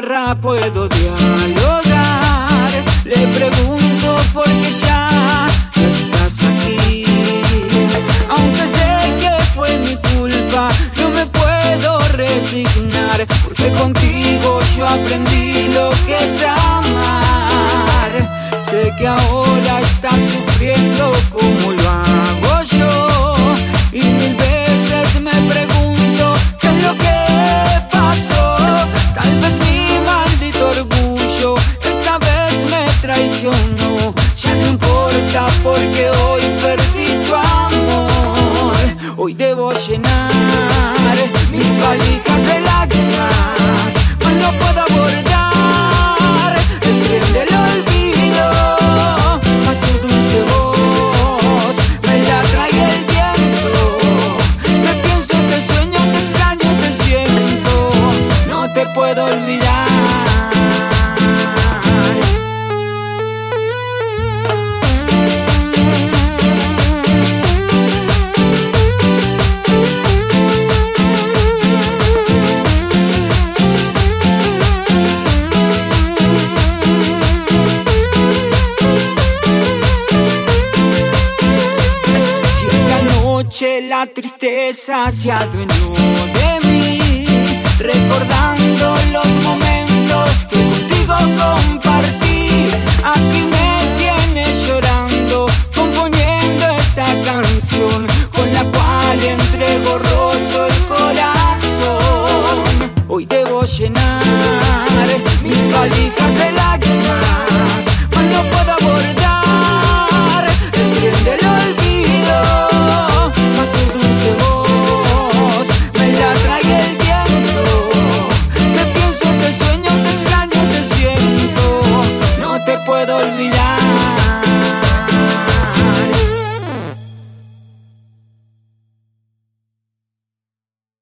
la puedo dialogar. Le pregunto por qué ya no estás aquí. Aunque sé que fue mi culpa, no me puedo resignar. Porque contigo yo aprendí lo que es amar. Sé que ahora porque hoy perdí tu amor. Hoy debo llenar mis valijas de lágrimas, mas no puedo abordar el tren del olvido. A tu dulce voz me la trae el viento. Me pienso, te sueño, te extraño, te siento. No te puedo olvidar. Noche la tristeza se adueñó de mí, recordando los momentos que contigo compartí, aquí me tienes llorando, componiendo esta canción con la cual entrego roto el corazón. Hoy debo llenar mis valijas de lágrimas